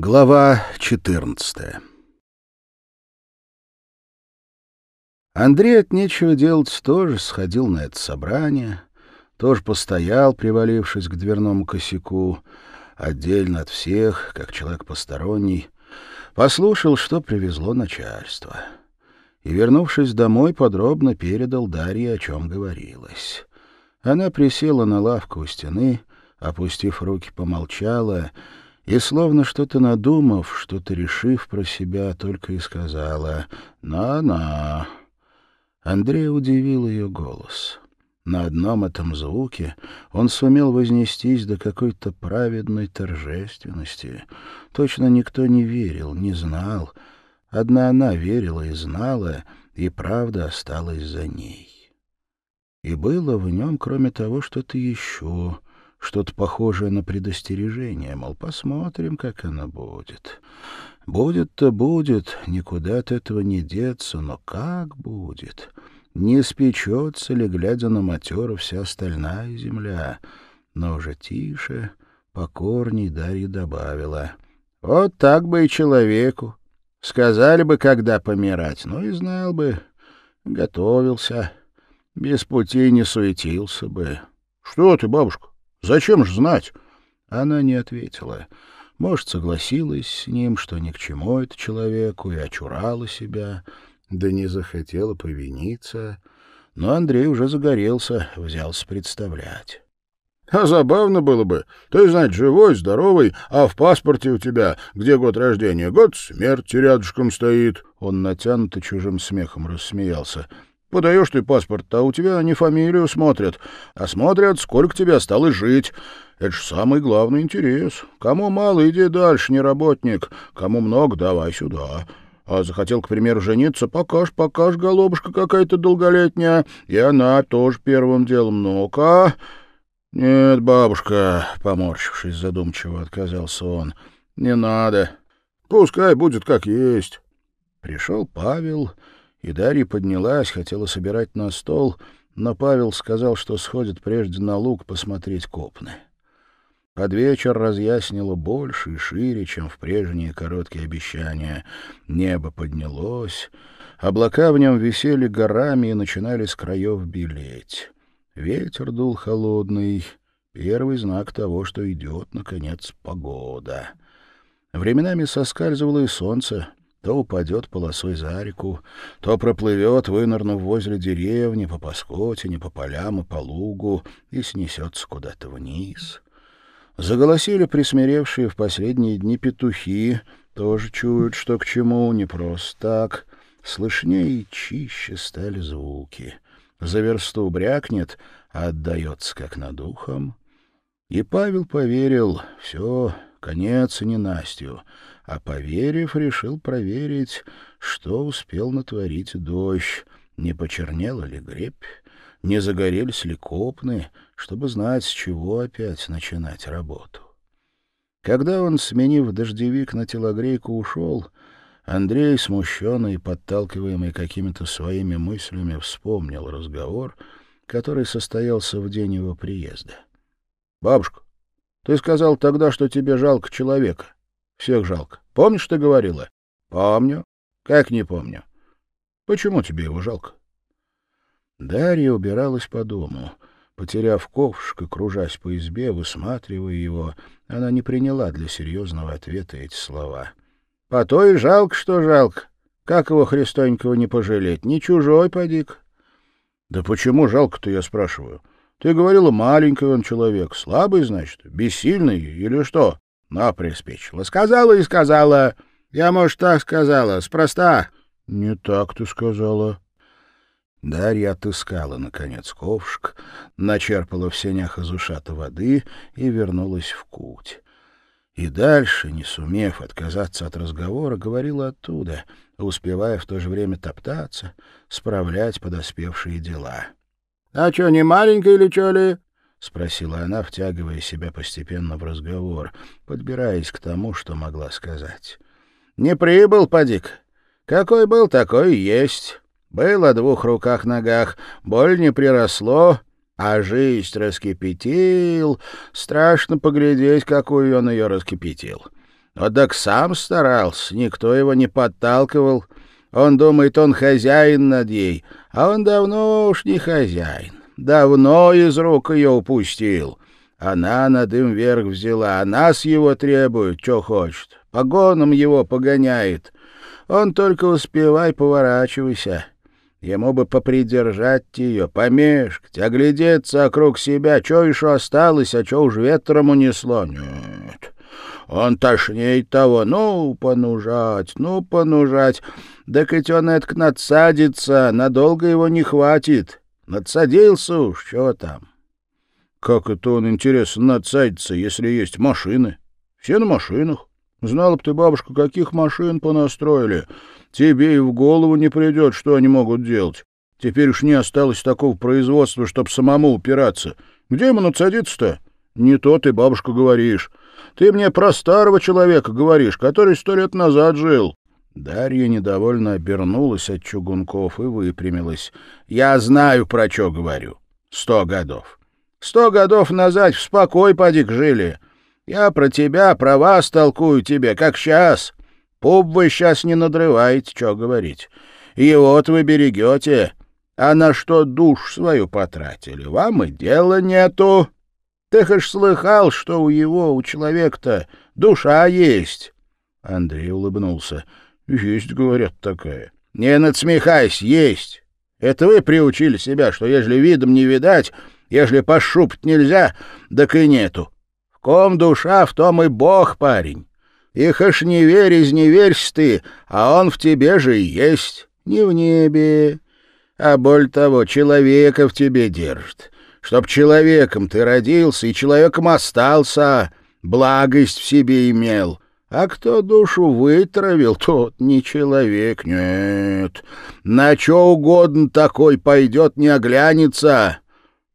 Глава 14 Андрей от нечего делать тоже сходил на это собрание, тоже постоял, привалившись к дверному косяку, отдельно от всех, как человек посторонний, послушал, что привезло начальство. И, вернувшись домой, подробно передал Дарье, о чем говорилось. Она присела на лавку у стены, опустив руки, помолчала — и, словно что-то надумав, что-то решив про себя, только и сказала «На-на». Андрей удивил ее голос. На одном этом звуке он сумел вознестись до какой-то праведной торжественности. Точно никто не верил, не знал. Одна она верила и знала, и правда осталась за ней. И было в нем, кроме того, что-то еще — что-то похожее на предостережение, мол, посмотрим, как оно будет. Будет-то будет, никуда от этого не деться, но как будет? Не спечется ли, глядя на матеру, вся остальная земля? Но уже тише, покорней Дарья добавила. Вот так бы и человеку. Сказали бы, когда помирать, ну и знал бы, готовился, без пути не суетился бы. — Что ты, бабушка? Зачем же знать? Она не ответила. Может, согласилась с ним, что ни к чему это человеку, и очурала себя, да не захотела повиниться. Но Андрей уже загорелся, взялся представлять. А забавно было бы. Ты, знать, живой, здоровый, а в паспорте у тебя, где год рождения, год смерти рядышком стоит. Он натянуто чужим смехом рассмеялся. Подаешь ты паспорт, а у тебя не фамилию смотрят, а смотрят, сколько тебе осталось жить. Это ж самый главный интерес. Кому мало, иди дальше, не работник. Кому много, давай сюда. А захотел, к примеру, жениться, покаж, покаж, голубушка какая-то долголетняя. И она тоже первым делом. Ну-ка... «Нет, бабушка», — поморщившись задумчиво, отказался он, — «не надо. Пускай будет как есть». Пришел Павел и Дарья поднялась, хотела собирать на стол, но Павел сказал, что сходит прежде на луг посмотреть копны. Под вечер разъяснило больше и шире, чем в прежние короткие обещания. Небо поднялось, облака в нем висели горами и начинали с краев белеть. Ветер дул холодный, первый знак того, что идет, наконец, погода. Временами соскальзывало и солнце, то упадет полосой за реку, то проплывет, вынырнув возле деревни, по паскотине, по полям и по лугу, и снесется куда-то вниз. Заголосили присмиревшие в последние дни петухи, тоже чуют, что к чему, не просто так. Слышнее и чище стали звуки. За версту брякнет, а отдается как над ухом. И Павел поверил, все, конец ненастью а, поверив, решил проверить, что успел натворить дождь, не почернела ли гребь, не загорелись ли копны, чтобы знать, с чего опять начинать работу. Когда он, сменив дождевик на телогрейку, ушел, Андрей, смущенный и подталкиваемый какими-то своими мыслями, вспомнил разговор, который состоялся в день его приезда. — Бабушка, ты сказал тогда, что тебе жалко человека. Всех жалко. Помнишь, ты говорила? Помню. Как не помню? Почему тебе его жалко? Дарья убиралась по дому. Потеряв ковшик и кружась по избе, высматривая его, она не приняла для серьезного ответа эти слова. — По то и жалко, что жалко. Как его Христонького не пожалеть? Не чужой, подик. — Да почему жалко-то, я спрашиваю? Ты говорила, маленький он человек, слабый, значит, бессильный или что? Но приспичила. Сказала и сказала. Я, может, так сказала, спроста. — Не так ты сказала. Дарья отыскала, наконец, ковшик, начерпала в сенях из ушата воды и вернулась в куть. И дальше, не сумев отказаться от разговора, говорила оттуда, успевая в то же время топтаться, справлять подоспевшие дела. — А что, не маленькая или что ли? — спросила она, втягивая себя постепенно в разговор, подбираясь к тому, что могла сказать. — Не прибыл, подик. Какой был, такой есть. Был о двух руках-ногах, боль не приросло, а жизнь раскипятил. Страшно поглядеть, какую он ее раскипятил. Вот так сам старался, никто его не подталкивал. Он думает, он хозяин над ей, а он давно уж не хозяин. Давно из рук ее упустил. Она над им верх взяла, а нас его требует, что хочет. Погоном его погоняет. Он только успевай, поворачивайся. Ему бы попридержать ее, помешкать, оглядеться округ себя, что еще осталось, а что уж ветром унесло. Нет, он тошнеет того, ну, понужать, ну, понужать. Да хоть он этак надсадится, надолго его не хватит. Надсадился уж, что там. Как это он, интересно, надсадится, если есть машины? Все на машинах. Знала бы ты, бабушка, каких машин понастроили. Тебе и в голову не придет, что они могут делать. Теперь уж не осталось такого производства, чтоб самому упираться. Где ему надсадиться-то? Не то ты, бабушка, говоришь. Ты мне про старого человека говоришь, который сто лет назад жил. Дарья недовольно обернулась от чугунков и выпрямилась. «Я знаю, про что говорю. Сто годов. Сто годов назад в спокой подик жили. Я про тебя, про вас толкую тебе, как сейчас. Пуп вы сейчас не надрываете, что говорить. И вот вы берегете. А на что душ свою потратили? Вам и дела нету. Ты хоть слыхал, что у его, у человека-то душа есть?» Андрей улыбнулся. «Есть, говорят, такая». «Не надсмехайся, есть. Это вы приучили себя, что ежели видом не видать, ежели пошупать нельзя, так и нету. В ком душа, в том и Бог, парень. Их аж не верь, из не верься ты, а он в тебе же и есть. Не в небе, а боль того, человека в тебе держит. Чтоб человеком ты родился и человеком остался, благость в себе имел. А кто душу вытравил, тот не человек, нет. На что угодно такой пойдет, не оглянется.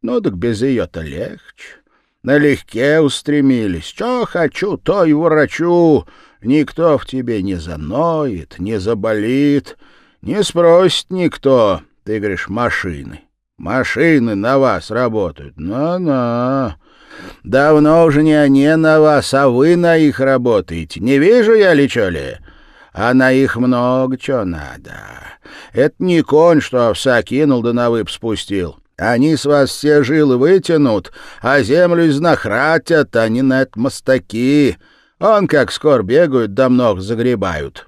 Ну так без ее-то легче налегке устремились. Что хочу, то и ворочу. Никто в тебе не заноет, не заболит, не спросит никто. Ты говоришь, машины. Машины на вас работают. Ну-ну. Давно уже не они на вас, а вы на их работаете. Не вижу я ли, что ли? А на их много чего надо. Это не конь, что овса кинул да на вып спустил. Они с вас все жилы вытянут, а землю изнахратят, они на это мостаки. Он как скоро бегают, да много загребают.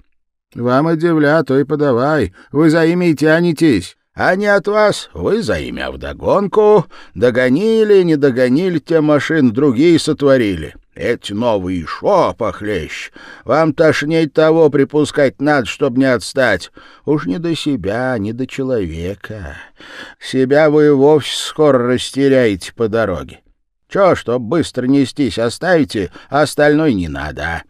Вам и девля, то и подавай, вы за ими и тянетесь. А не от вас, вы за имя вдогонку. Догонили, не догонили те машин, другие сотворили. Эти новые шо похлещ. Вам тошнеть того припускать надо, чтоб не отстать. Уж не до себя, не до человека. Себя вы вовсе скоро растеряете по дороге. Чё, чтоб быстро нестись, оставите, а остальной не надо.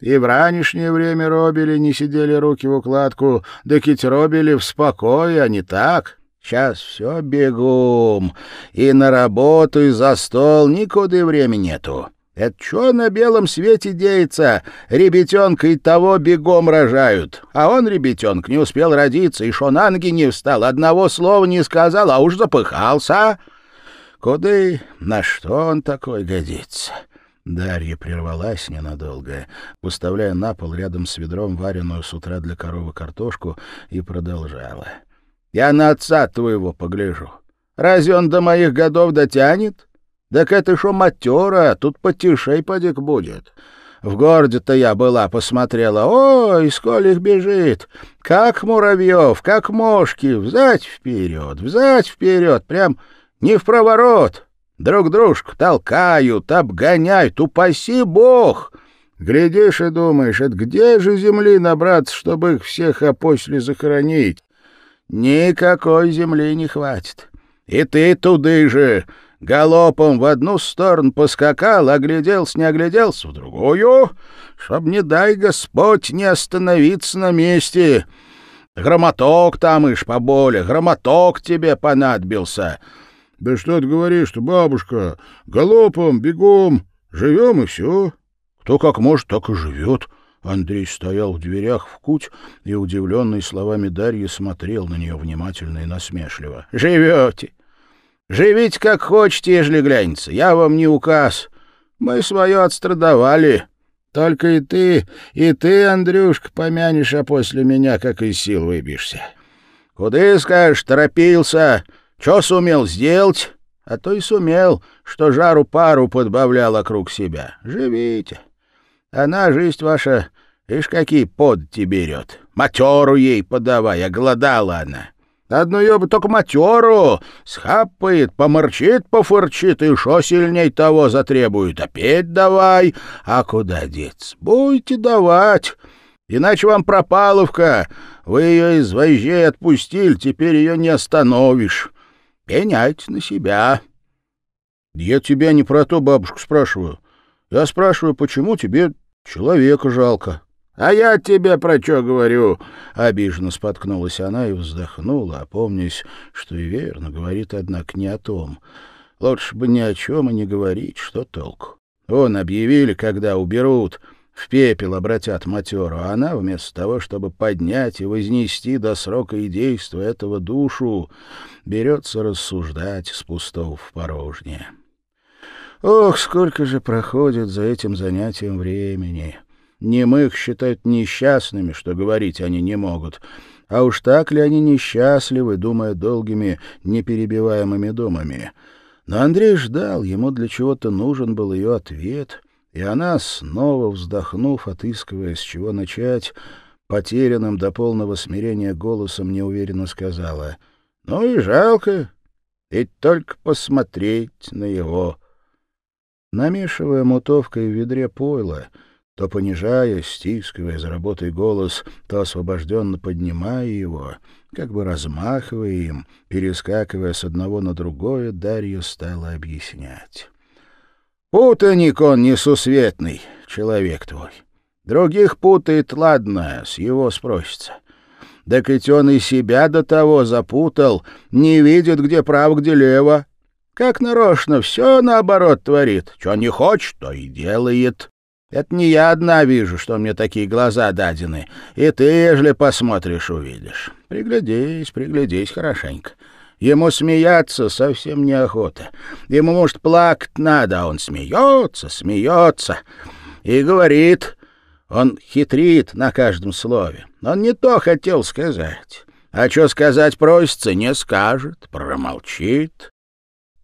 И в ранешнее время робили, не сидели руки в укладку, да кить робили в спокое, а не так. Сейчас все бегом, и на работу, и за стол, никуда времени нету. Это что на белом свете деется? Ребятенка и того бегом рожают. А он, ребятенок, не успел родиться, и шо на ноги не встал, одного слова не сказал, а уж запыхался. Куды, на что он такой годится? Дарья прервалась ненадолго, выставляя на пол рядом с ведром вареную с утра для коровы картошку, и продолжала. «Я на отца твоего погляжу. Разве он до моих годов дотянет? Так это шо матера, тут потишей подик будет. В городе-то я была, посмотрела. Ой, сколь их бежит! Как муравьев, как мошки, взять вперед, взять вперед, прям не в проворот. Друг дружку толкают, обгоняют, упаси бог!» Глядишь и думаешь, это где же земли набраться, чтобы их всех опосле захоронить? Никакой земли не хватит. И ты туды же, галопом в одну сторону поскакал, огляделся, не огляделся, в другую, чтоб, не дай Господь, не остановиться на месте. Громоток там ишь поболе, громоток тебе понадобился. Да что ты говоришь-то, бабушка, галопом, бегом, живем и все. Кто как может, так и живет. Андрей стоял в дверях в куть и, удивленный словами Дарьи, смотрел на нее внимательно и насмешливо. «Живете! Живите как хотите, ежели глянется. Я вам не указ. Мы свое отстрадовали. Только и ты, и ты, Андрюшка, помянешь, а после меня как из сил выбьешься. Куда, скажешь, торопился? Что сумел сделать? А то и сумел, что жару-пару подбавлял вокруг себя. Живите. Она, жизнь ваша, ишь, какие подти берет. Матеру ей подавай, оголодала она. Одну бы только матеру схапает, поморчит, пофырчит, и шо сильней того затребует. Опять давай. А куда деться? Будете давать. Иначе вам пропаловка. Вы ее из вожжей отпустили, теперь ее не остановишь. Пенять на себя. Я тебя не про то, бабушку, спрашиваю. Я спрашиваю, почему тебе человека жалко. «А я тебе про что говорю?» Обиженно споткнулась она и вздохнула, опомнясь, что и верно говорит, однако, не о том. Лучше бы ни о чем и не говорить, что толку. Он объявили, когда уберут, в пепел обратят матеру, а она, вместо того, чтобы поднять и вознести до срока и действия этого душу, берется рассуждать с пустого в порожнее. Ох, сколько же проходит за этим занятием времени! Немых считают несчастными, что говорить они не могут. А уж так ли они несчастливы, думая долгими, неперебиваемыми думами? Но Андрей ждал, ему для чего-то нужен был ее ответ, и она, снова вздохнув, отыскивая, с чего начать, потерянным до полного смирения голосом неуверенно сказала, «Ну и жалко, ведь только посмотреть на его». Намешивая мутовкой в ведре пойла, то понижая, стискивая за работой голос, то освобожденно поднимая его, как бы размахивая им, перескакивая с одного на другое, Дарья стала объяснять. «Путаник он несусветный, человек твой. Других путает, ладно, с его спросится. Да ведь он и себя до того запутал, не видит, где право, где лево. Как нарочно, все наоборот творит. Что не хочет, то и делает. Это не я одна вижу, что мне такие глаза дадены. И ты, ежели посмотришь, увидишь. Приглядись, приглядись хорошенько. Ему смеяться совсем неохота. Ему, может, плакать надо, а он смеется, смеется. И говорит, он хитрит на каждом слове. Он не то хотел сказать. А что сказать просится, не скажет, промолчит.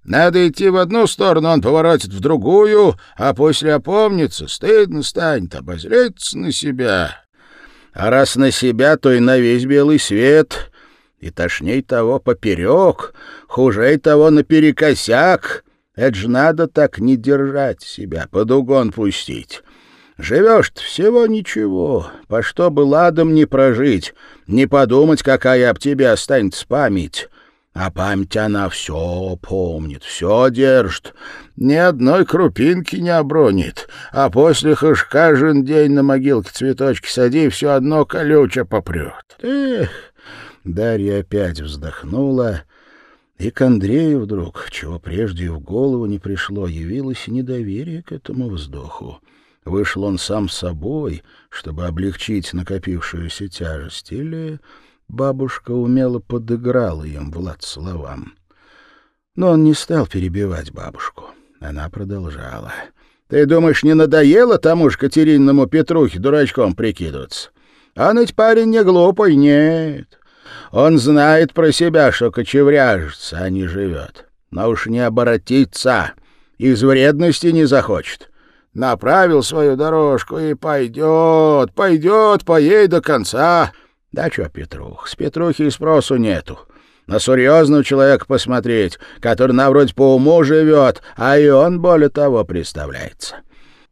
Надо идти в одну сторону, он поворотит в другую, а после опомнится, стыдно станет, обозреться на себя. А раз на себя, то и на весь белый свет, и тошней того поперек, хужей того наперекосяк. Это ж надо так не держать себя, под угон пустить. Живешь-то всего ничего, по что бы ладом не прожить, не подумать, какая об тебе останется память». А память она все помнит, все держит, ни одной крупинки не обронит, а после хоть каждый день на могилке цветочки сади, все одно колюче попрет. Эх, Дарья опять вздохнула, и к Андрею вдруг, чего прежде в голову не пришло, явилось недоверие к этому вздоху. Вышел он сам собой, чтобы облегчить накопившуюся тяжесть, или Бабушка умело подыграла им Влад словам. Но он не стал перебивать бабушку. Она продолжала. — Ты думаешь, не надоело тому ж Катеринному Петрухе дурачком прикидываться? Он ведь парень не глупый, нет. Он знает про себя, что кочевряжется, а не живет. Но уж не оборотится, из вредности не захочет. Направил свою дорожку и пойдет, пойдет, поедет до конца. Да что, Петрух, с Петрухи спросу нету. На серьезного человека посмотреть, который на вроде по уму живет, а и он, более того, представляется.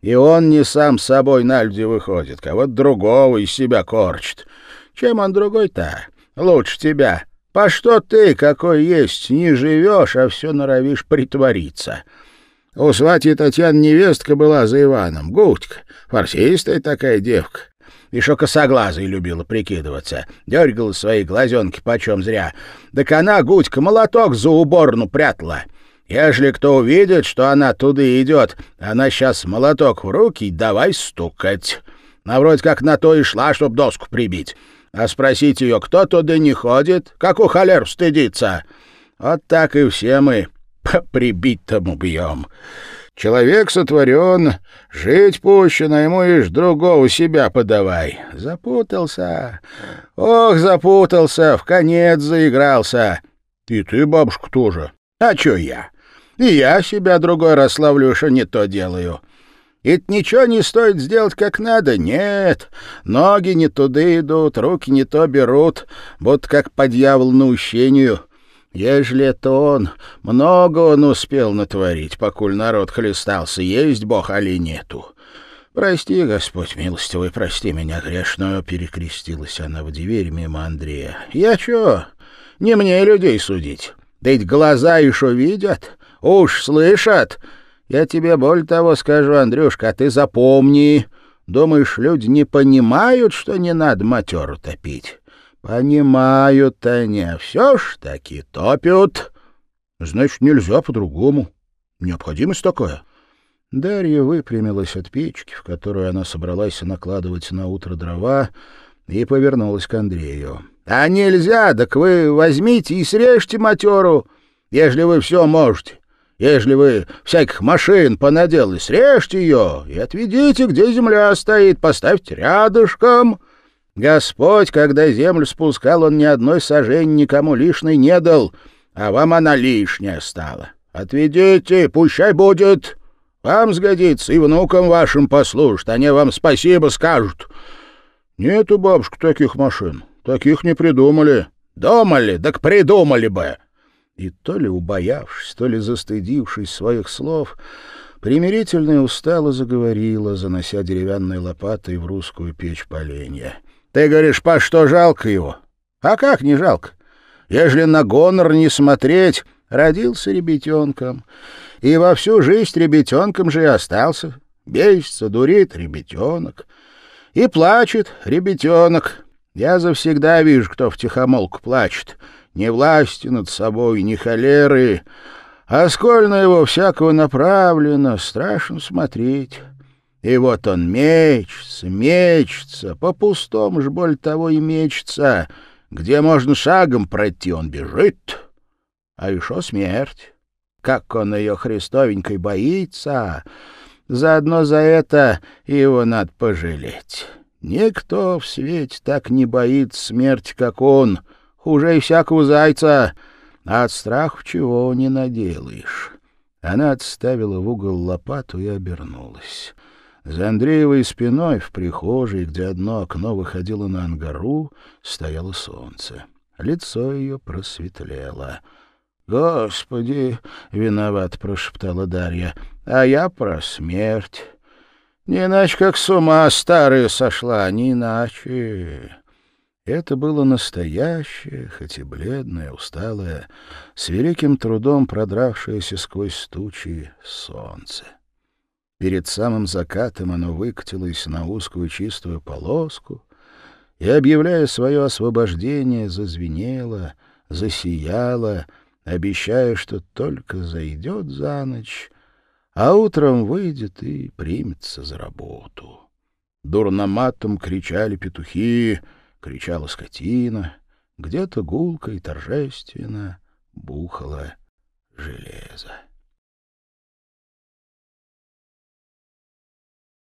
И он не сам с собой на люди выходит, кого-то другого из себя корчит. Чем он другой-то? Лучше тебя. По что ты, какой есть, не живешь, а все норовишь притвориться?» У свати Татьяны невестка была за Иваном, Гудька, фарсистая такая девка. Еще косоглазой любила прикидываться. Дергала свои глазенки почем зря. Так она, Гудька, молоток за уборну прятала. Ежели кто увидит, что она туда идет, она сейчас молоток в руки давай стукать. На вроде как на то и шла, чтоб доску прибить. А спросить ее, кто туда не ходит, как у холер стыдится. Вот так и все мы по прибить тому бьем. Человек сотворен, жить пущено, ему ишь другого себя подавай. Запутался. Ох, запутался, в конец заигрался. И ты, бабушка, тоже. А чё я? И я себя другой расславлю, что не то делаю. Ведь ничего не стоит сделать как надо. Нет, ноги не туда идут, руки не то берут, вот как по дьяволу наущению. Ежели это он, много он успел натворить, покуль народ хлестался, есть Бог, али нету. «Прости, Господь милостивый, прости меня грешную», — перекрестилась она в дверь мимо Андрея. «Я чё? Не мне людей судить. Да ведь глаза еще видят, уж слышат. Я тебе более того скажу, Андрюшка, а ты запомни. Думаешь, люди не понимают, что не надо матеру топить? Понимают они, а все ж таки топят. Значит, нельзя по-другому. Необходимость такая. Дарья выпрямилась от печки, в которую она собралась накладывать на утро дрова, и повернулась к Андрею. — А нельзя, так вы возьмите и срежьте матеру, ежели вы все можете. Ежели вы всяких машин понаделали, срежьте ее и отведите, где земля стоит, поставьте рядышком. Господь, когда землю спускал, он ни одной сажень никому лишней не дал, а вам она лишняя стала. Отведите, пущай будет. Вам сгодится и внукам вашим послужит, они вам спасибо скажут. Нету, бабушка, таких машин. Таких не придумали. Думали, так придумали бы. И то ли убоявшись, то ли застыдившись своих слов, примирительно и устало заговорила, занося деревянной лопатой в русскую печь поленья. — Ты говоришь, по что жалко его? А как не жалко? Ежели на гонор не смотреть, родился ребятенком, и во всю жизнь ребятенком же и остался. Бесится, дурит ребятенок. И плачет ребятенок. Я завсегда вижу, кто в тихомолку плачет — ни власти над собой, ни холеры, а сколь на его всякого направлено, страшно смотреть. И вот он мечется, мечется, по пустому ж боль того и мечется. Где можно шагом пройти, он бежит. А еще смерть. Как он ее христовенькой боится, заодно за это его надо пожалеть. Никто в свете так не боится смерти, как он — Хуже и всякого зайца, а от страха чего не наделаешь. Она отставила в угол лопату и обернулась. За Андреевой спиной в прихожей, где одно окно выходило на ангару, стояло солнце. Лицо ее просветлело. «Господи!» — виноват прошептала Дарья. «А я про смерть. Не иначе, как с ума старая сошла, не иначе». Это было настоящее, хоть и бледное, усталое, с великим трудом продравшееся сквозь тучи солнце. Перед самым закатом оно выкатилось на узкую чистую полоску и, объявляя свое освобождение, зазвенело, засияло, обещая, что только зайдет за ночь, а утром выйдет и примется за работу. Дурноматом кричали петухи — кричала скотина, где-то гулко и торжественно бухало железо.